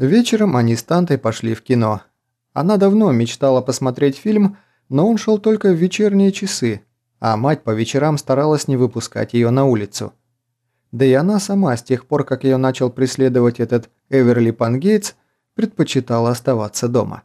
Вечером они с Тантой пошли в кино. Она давно мечтала посмотреть фильм, но он шел только в вечерние часы, а мать по вечерам старалась не выпускать ее на улицу. Да и она сама, с тех пор, как ее начал преследовать этот Эверли Пангейтс, предпочитала оставаться дома.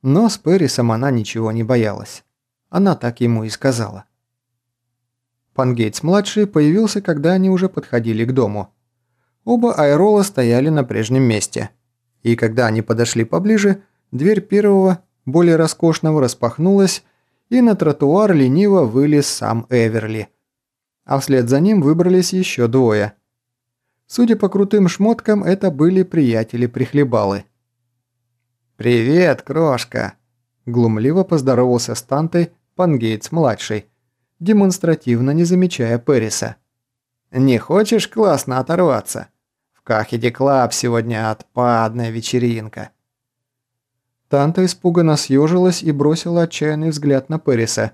Но с Пэрисом она ничего не боялась. Она так ему и сказала. Пангейтс-младший появился, когда они уже подходили к дому. Оба аэрола стояли на прежнем месте. И когда они подошли поближе, дверь первого, более роскошного, распахнулась, и на тротуар лениво вылез сам Эверли. А вслед за ним выбрались еще двое. Судя по крутым шмоткам, это были приятели-прихлебалы. «Привет, крошка!» – глумливо поздоровался с Тантой Пангейтс-младший, демонстративно не замечая Перриса. «Не хочешь классно оторваться? Кахеди Клаб сегодня отпадная вечеринка». Танта испуганно съежилась и бросила отчаянный взгляд на Перриса.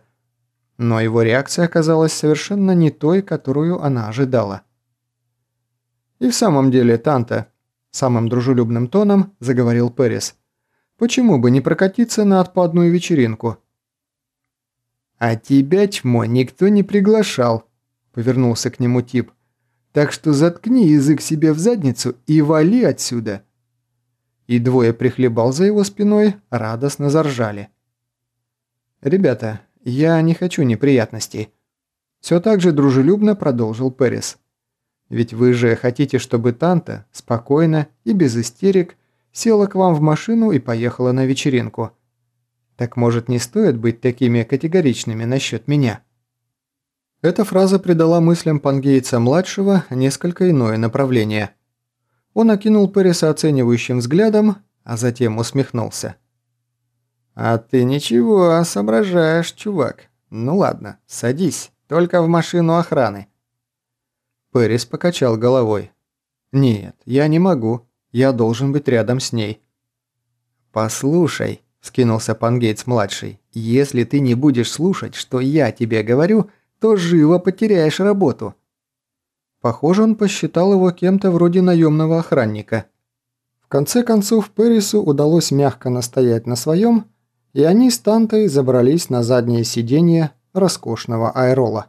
Но его реакция оказалась совершенно не той, которую она ожидала. «И в самом деле, Танта», – самым дружелюбным тоном заговорил Перрис, – «почему бы не прокатиться на отпадную вечеринку?» «А тебя, чмо, никто не приглашал», – повернулся к нему тип. «Так что заткни язык себе в задницу и вали отсюда». И двое прихлебал за его спиной, радостно заржали. «Ребята, я не хочу неприятностей», – все так же дружелюбно продолжил Перес. «Ведь вы же хотите, чтобы Танта спокойно и без истерик села к вам в машину и поехала на вечеринку». Так может не стоит быть такими категоричными насчет меня? Эта фраза придала мыслям Пангейца-младшего несколько иное направление. Он окинул Переса оценивающим взглядом, а затем усмехнулся. «А ты ничего, соображаешь, чувак. Ну ладно, садись, только в машину охраны». Перес покачал головой. «Нет, я не могу. Я должен быть рядом с ней». «Послушай», скинулся Пангейтс-младший. «Если ты не будешь слушать, что я тебе говорю, то живо потеряешь работу». Похоже, он посчитал его кем-то вроде наемного охранника. В конце концов, Перрису удалось мягко настоять на своем, и они с Тантой забрались на заднее сиденье роскошного аэрола.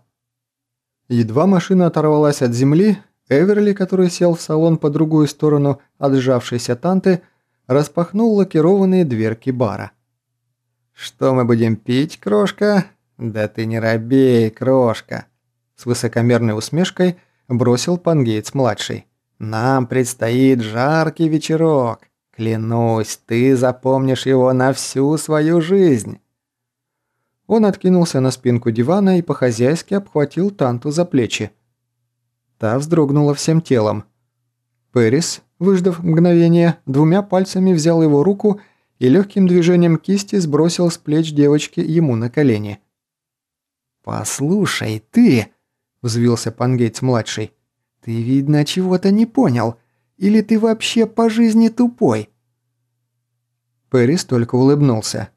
Едва машина оторвалась от земли, Эверли, который сел в салон по другую сторону от сжавшейся Танты, распахнул лакированные дверки бара. «Что мы будем пить, крошка? Да ты не робей, крошка!» С высокомерной усмешкой бросил Пангейтс-младший. «Нам предстоит жаркий вечерок. Клянусь, ты запомнишь его на всю свою жизнь». Он откинулся на спинку дивана и по-хозяйски обхватил Танту за плечи. Та вздрогнула всем телом. Пэрис, выждав мгновение, двумя пальцами взял его руку и легким движением кисти сбросил с плеч девочки ему на колени. «Послушай, ты!» – взвился Пангейтс-младший. «Ты, видно, чего-то не понял. Или ты вообще по жизни тупой?» Пэрис только улыбнулся.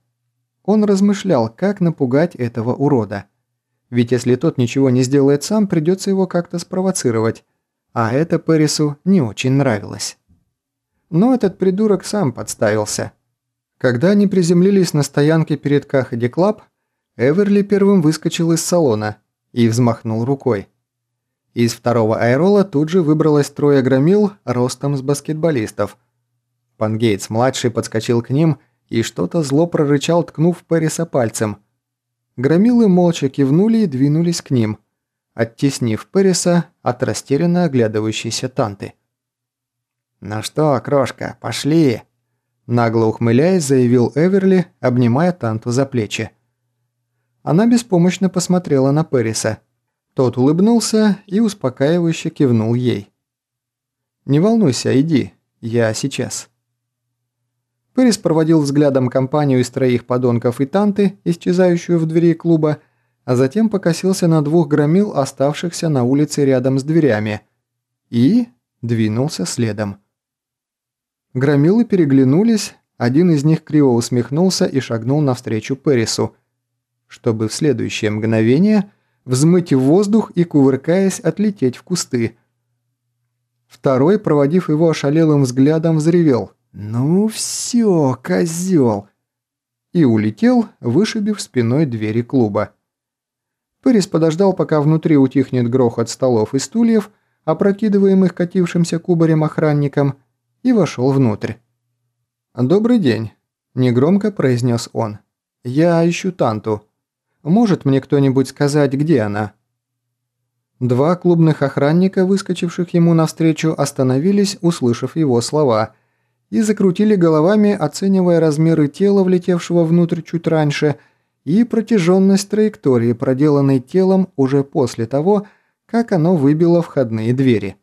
Он размышлял, как напугать этого урода. Ведь если тот ничего не сделает сам, придется его как-то спровоцировать а это Пэрису не очень нравилось. Но этот придурок сам подставился. Когда они приземлились на стоянке перед Кахади Клаб, Эверли первым выскочил из салона и взмахнул рукой. Из второго аэрола тут же выбралось трое громил ростом с баскетболистов. Пангейтс-младший подскочил к ним и что-то зло прорычал, ткнув Пэриса пальцем. Громилы молча кивнули и двинулись к ним – оттеснив Переса от растерянно оглядывающейся Танты. «Ну что, крошка, пошли!» Нагло ухмыляясь, заявил Эверли, обнимая Танту за плечи. Она беспомощно посмотрела на Переса. Тот улыбнулся и успокаивающе кивнул ей. «Не волнуйся, иди, я сейчас». Перес проводил взглядом компанию из троих подонков и Танты, исчезающую в двери клуба, а затем покосился на двух громил, оставшихся на улице рядом с дверями, и двинулся следом. Громилы переглянулись, один из них криво усмехнулся и шагнул навстречу Перису, чтобы в следующее мгновение взмыть в воздух и, кувыркаясь, отлететь в кусты. Второй, проводив его ошалелым взглядом, взревел – «Ну все, козел!» И улетел, вышибив спиной двери клуба. Пэрис подождал, пока внутри утихнет грохот столов и стульев, опрокидываемых катившимся кубарем охранником, и вошел внутрь. «Добрый день», – негромко произнес он. «Я ищу Танту. Может мне кто-нибудь сказать, где она?» Два клубных охранника, выскочивших ему навстречу, остановились, услышав его слова, и закрутили головами, оценивая размеры тела, влетевшего внутрь чуть раньше, и протяженность траектории, проделанной телом уже после того, как оно выбило входные двери.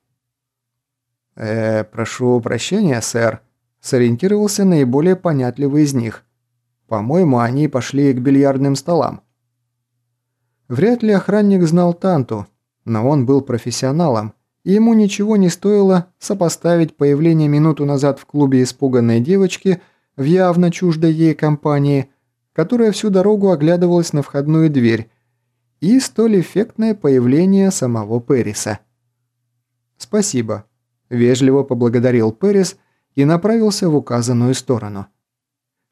«Э, прошу прощения, сэр», – сориентировался наиболее понятливый из них. «По-моему, они пошли к бильярдным столам». Вряд ли охранник знал Танту, но он был профессионалом, и ему ничего не стоило сопоставить появление минуту назад в клубе испуганной девочки в явно чуждой ей компании, которая всю дорогу оглядывалась на входную дверь, и столь эффектное появление самого Перриса. «Спасибо», – вежливо поблагодарил Перрис и направился в указанную сторону.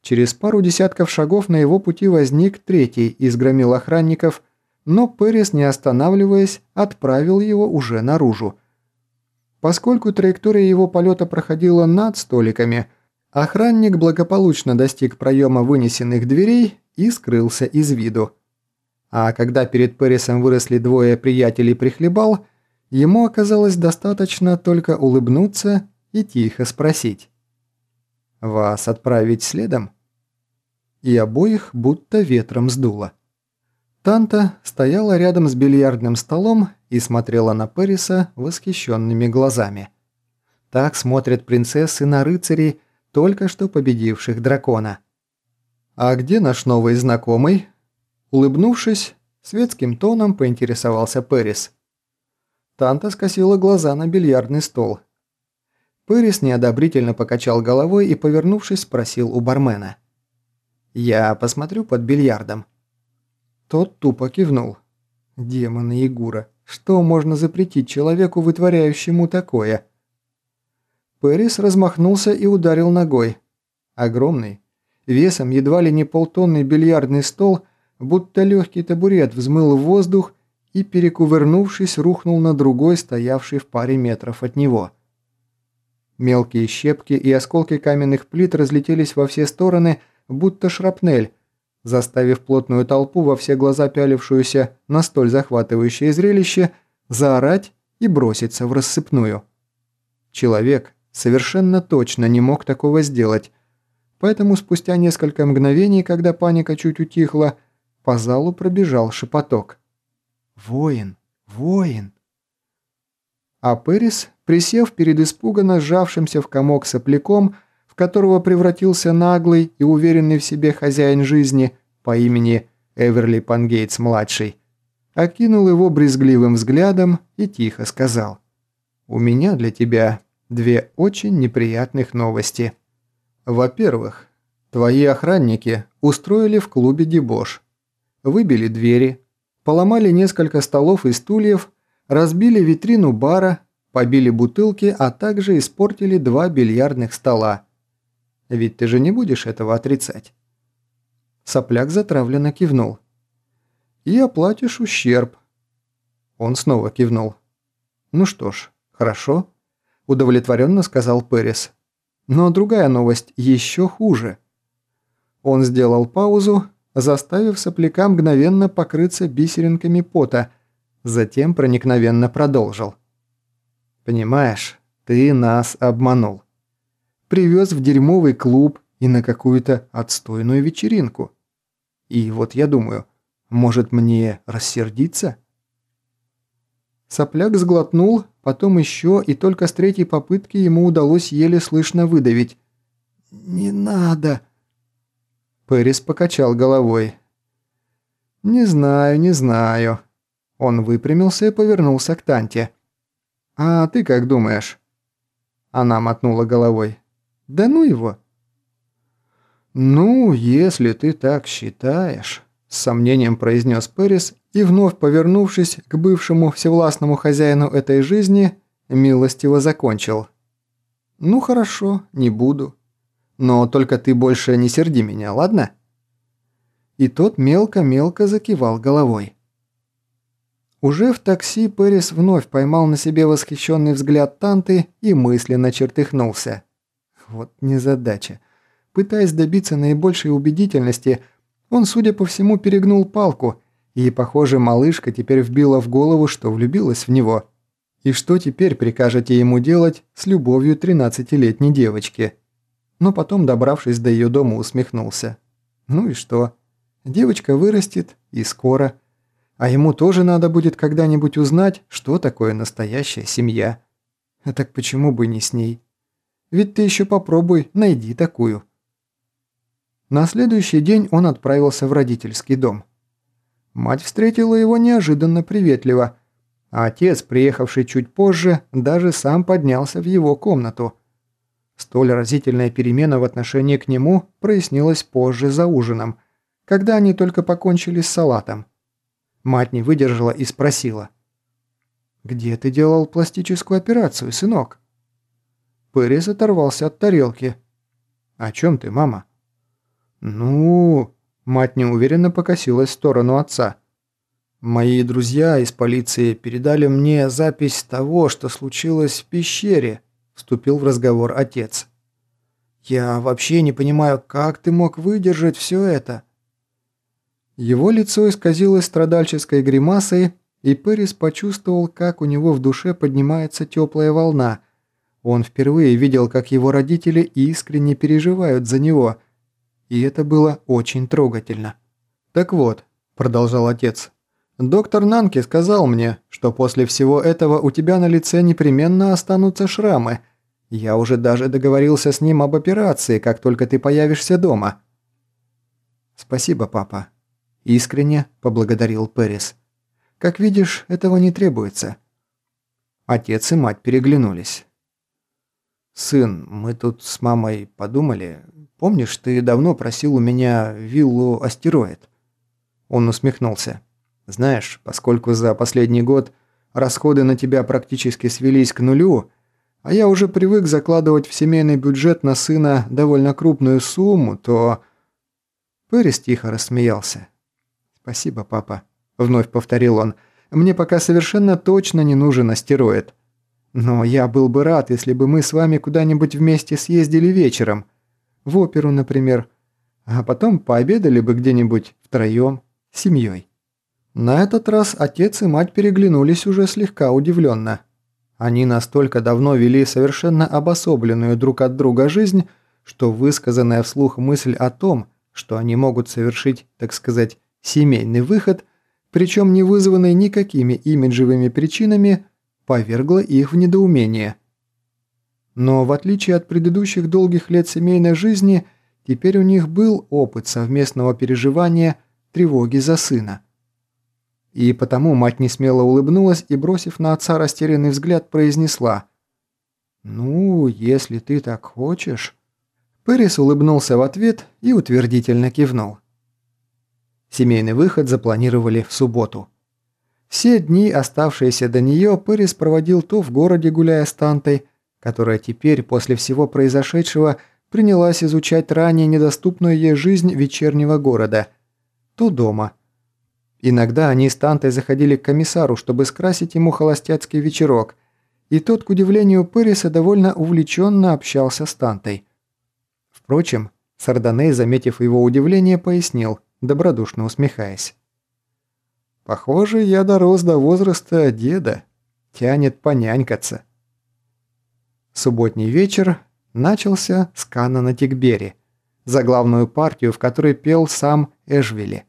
Через пару десятков шагов на его пути возник третий из громил охранников – но Перес, не останавливаясь, отправил его уже наружу. Поскольку траектория его полета проходила над столиками, охранник благополучно достиг проема вынесенных дверей и скрылся из виду. А когда перед Пересом выросли двое приятелей прихлебал, ему оказалось достаточно только улыбнуться и тихо спросить. «Вас отправить следом?» И обоих будто ветром сдуло. Танта стояла рядом с бильярдным столом и смотрела на Периса восхищенными глазами. Так смотрят принцессы на рыцарей, только что победивших дракона. «А где наш новый знакомый?» Улыбнувшись, светским тоном поинтересовался Перис. Танта скосила глаза на бильярдный стол. Перис неодобрительно покачал головой и, повернувшись, спросил у бармена. «Я посмотрю под бильярдом». Тот тупо кивнул. Демоны Егура, что можно запретить человеку, вытворяющему такое? Пэрис размахнулся и ударил ногой. Огромный, весом едва ли не полтонный бильярдный стол, будто легкий табурет взмыл в воздух и, перекувырнувшись, рухнул на другой, стоявший в паре метров от него. Мелкие щепки и осколки каменных плит разлетелись во все стороны, будто шрапнель, заставив плотную толпу во все глаза пялившуюся на столь захватывающее зрелище заорать и броситься в рассыпную. Человек совершенно точно не мог такого сделать, поэтому спустя несколько мгновений, когда паника чуть утихла, по залу пробежал шепоток. «Воин! Воин!» А Перис, присев перед испуганно сжавшимся в комок сопляком, в которого превратился наглый и уверенный в себе хозяин жизни по имени Эверли Пангейтс-младший, окинул его брезгливым взглядом и тихо сказал «У меня для тебя две очень неприятных новости. Во-первых, твои охранники устроили в клубе дебош. Выбили двери, поломали несколько столов и стульев, разбили витрину бара, побили бутылки, а также испортили два бильярдных стола. Ведь ты же не будешь этого отрицать». Сопляк затравленно кивнул. «И оплатишь ущерб». Он снова кивнул. «Ну что ж, хорошо», – удовлетворенно сказал Перес. «Но другая новость еще хуже». Он сделал паузу, заставив сопляка мгновенно покрыться бисеринками пота, затем проникновенно продолжил. «Понимаешь, ты нас обманул привез в дерьмовый клуб и на какую-то отстойную вечеринку. И вот я думаю, может мне рассердиться? Сопляк сглотнул, потом еще, и только с третьей попытки ему удалось еле слышно выдавить. «Не надо!» Пэрис покачал головой. «Не знаю, не знаю». Он выпрямился и повернулся к Танте. «А ты как думаешь?» Она мотнула головой. Да ну его!» «Ну, если ты так считаешь», – с сомнением произнес Пэрис и, вновь повернувшись к бывшему всевластному хозяину этой жизни, милостиво закончил. «Ну хорошо, не буду. Но только ты больше не серди меня, ладно?» И тот мелко-мелко закивал головой. Уже в такси Пэрис вновь поймал на себе восхищенный взгляд Танты и мысленно чертыхнулся. Вот незадача. Пытаясь добиться наибольшей убедительности, он, судя по всему, перегнул палку, и, похоже, малышка теперь вбила в голову, что влюбилась в него. И что теперь прикажете ему делать с любовью 13-летней девочки? Но потом, добравшись до ее дома, усмехнулся. Ну и что? Девочка вырастет, и скоро. А ему тоже надо будет когда-нибудь узнать, что такое настоящая семья. А так почему бы не с ней? Ведь ты еще попробуй, найди такую. На следующий день он отправился в родительский дом. Мать встретила его неожиданно приветливо – а отец, приехавший чуть позже, даже сам поднялся в его комнату. Столь разительная перемена в отношении к нему прояснилась позже за ужином, когда они только покончили с салатом. Мать не выдержала и спросила. «Где ты делал пластическую операцию, сынок?» Пэрис оторвался от тарелки. «О чем ты, мама?» «Ну...» Мать неуверенно покосилась в сторону отца. Мои друзья из полиции передали мне запись того, что случилось в пещере, вступил в разговор отец. Я вообще не понимаю, как ты мог выдержать все это. Его лицо исказилось страдальческой гримасой, и Пэрис почувствовал, как у него в душе поднимается теплая волна. Он впервые видел, как его родители искренне переживают за него, и это было очень трогательно. «Так вот», – продолжал отец, Доктор Нанки сказал мне, что после всего этого у тебя на лице непременно останутся шрамы. Я уже даже договорился с ним об операции, как только ты появишься дома». «Спасибо, папа», – искренне поблагодарил Пэрис. «Как видишь, этого не требуется». Отец и мать переглянулись. «Сын, мы тут с мамой подумали. Помнишь, ты давно просил у меня виллу «Астероид»?» Он усмехнулся. Знаешь, поскольку за последний год расходы на тебя практически свелись к нулю, а я уже привык закладывать в семейный бюджет на сына довольно крупную сумму, то...» Пэрис тихо рассмеялся. «Спасибо, папа», — вновь повторил он. «Мне пока совершенно точно не нужен астероид. Но я был бы рад, если бы мы с вами куда-нибудь вместе съездили вечером. В оперу, например. А потом пообедали бы где-нибудь втроем, семьей». На этот раз отец и мать переглянулись уже слегка удивленно. Они настолько давно вели совершенно обособленную друг от друга жизнь, что высказанная вслух мысль о том, что они могут совершить, так сказать, семейный выход, причем не вызванный никакими имиджевыми причинами, повергла их в недоумение. Но в отличие от предыдущих долгих лет семейной жизни, теперь у них был опыт совместного переживания тревоги за сына. И потому мать не смело улыбнулась и, бросив на отца растерянный взгляд, произнесла «Ну, если ты так хочешь...» Пэрис улыбнулся в ответ и утвердительно кивнул. Семейный выход запланировали в субботу. Все дни, оставшиеся до нее, Пэрис проводил то в городе, гуляя с Тантой, которая теперь, после всего произошедшего, принялась изучать ранее недоступную ей жизнь вечернего города, то дома – Иногда они с Тантой заходили к комиссару, чтобы скрасить ему холостяцкий вечерок, и тот, к удивлению Пыриса, довольно увлеченно общался с Тантой. Впрочем, Сардоней, заметив его удивление, пояснил, добродушно усмехаясь. «Похоже, я дорос до возраста деда. Тянет понянькаться». Субботний вечер начался с Канана Тикбери, за главную партию, в которой пел сам Эшвили.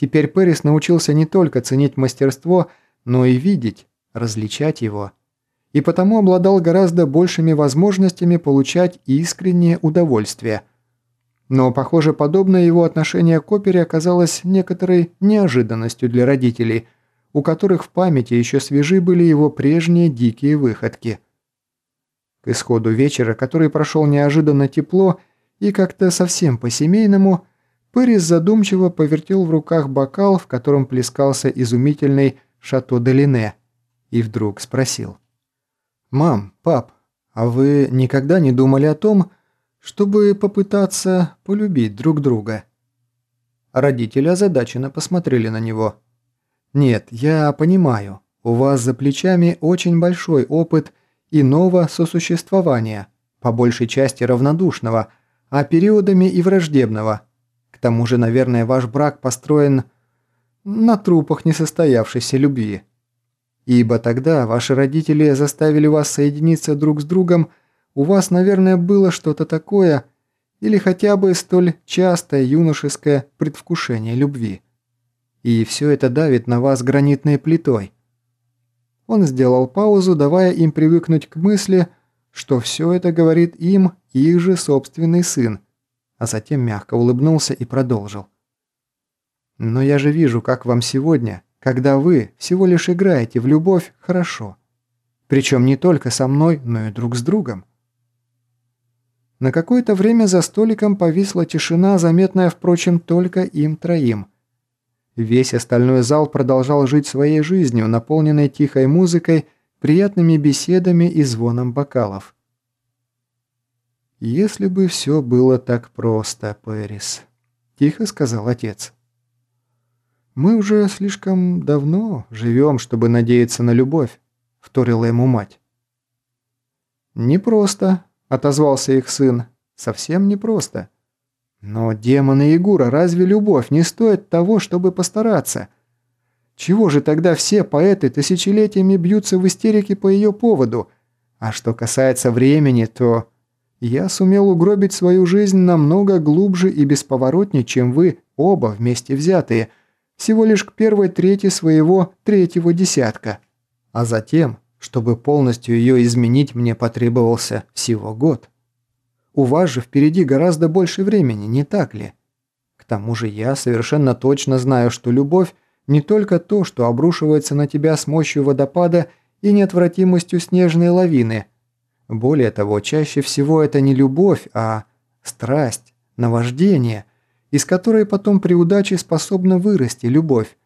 Теперь Пэрис научился не только ценить мастерство, но и видеть, различать его. И потому обладал гораздо большими возможностями получать искреннее удовольствие. Но, похоже, подобное его отношение к опере оказалось некоторой неожиданностью для родителей, у которых в памяти еще свежи были его прежние дикие выходки. К исходу вечера, который прошел неожиданно тепло и как-то совсем по-семейному, Пэрис задумчиво повертел в руках бокал, в котором плескался изумительный «Шато де Лине», и вдруг спросил. «Мам, пап, а вы никогда не думали о том, чтобы попытаться полюбить друг друга. Родители озадаченно посмотрели на него. «Нет, я понимаю, у вас за плечами очень большой опыт иного сосуществования, по большей части равнодушного, а периодами и враждебного. К тому же, наверное, ваш брак построен на трупах несостоявшейся любви. Ибо тогда ваши родители заставили вас соединиться друг с другом, у вас, наверное, было что-то такое, или хотя бы столь частое юношеское предвкушение любви. И все это давит на вас гранитной плитой. Он сделал паузу, давая им привыкнуть к мысли, что все это говорит им их же собственный сын, а затем мягко улыбнулся и продолжил. «Но я же вижу, как вам сегодня, когда вы всего лишь играете в любовь, хорошо. Причем не только со мной, но и друг с другом. На какое-то время за столиком повисла тишина, заметная, впрочем, только им троим. Весь остальной зал продолжал жить своей жизнью, наполненной тихой музыкой, приятными беседами и звоном бокалов. «Если бы все было так просто, Пэрис», – тихо сказал отец. «Мы уже слишком давно живем, чтобы надеяться на любовь», – вторила ему мать. «Не просто», отозвался их сын. «Совсем непросто». «Но, демоны Егура, разве любовь не стоит того, чтобы постараться? Чего же тогда все поэты тысячелетиями бьются в истерике по ее поводу? А что касается времени, то я сумел угробить свою жизнь намного глубже и бесповоротнее, чем вы оба вместе взятые, всего лишь к первой трети своего третьего десятка. А затем чтобы полностью ее изменить, мне потребовался всего год. У вас же впереди гораздо больше времени, не так ли? К тому же я совершенно точно знаю, что любовь не только то, что обрушивается на тебя с мощью водопада и неотвратимостью снежной лавины. Более того, чаще всего это не любовь, а страсть, наваждение, из которой потом при удаче способна вырасти любовь.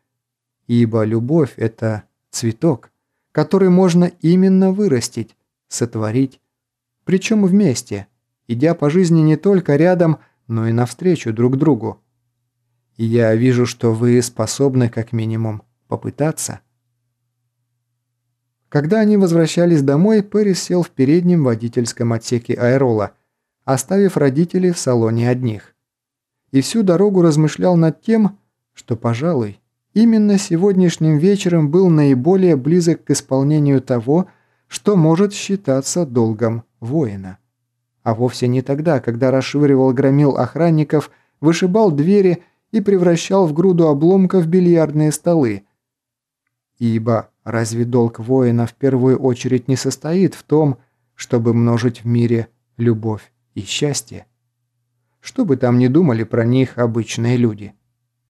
Ибо любовь – это цветок который можно именно вырастить, сотворить. Причем вместе, идя по жизни не только рядом, но и навстречу друг другу. И я вижу, что вы способны как минимум попытаться. Когда они возвращались домой, Пэрис сел в переднем водительском отсеке аэрола, оставив родителей в салоне одних. И всю дорогу размышлял над тем, что, пожалуй, Именно сегодняшним вечером был наиболее близок к исполнению того, что может считаться долгом воина. А вовсе не тогда, когда расшвыривал громил охранников, вышибал двери и превращал в груду обломков бильярдные столы. Ибо разве долг воина в первую очередь не состоит в том, чтобы множить в мире любовь и счастье? Что бы там ни думали про них обычные люди –